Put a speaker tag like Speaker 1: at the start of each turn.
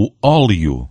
Speaker 1: o óleo.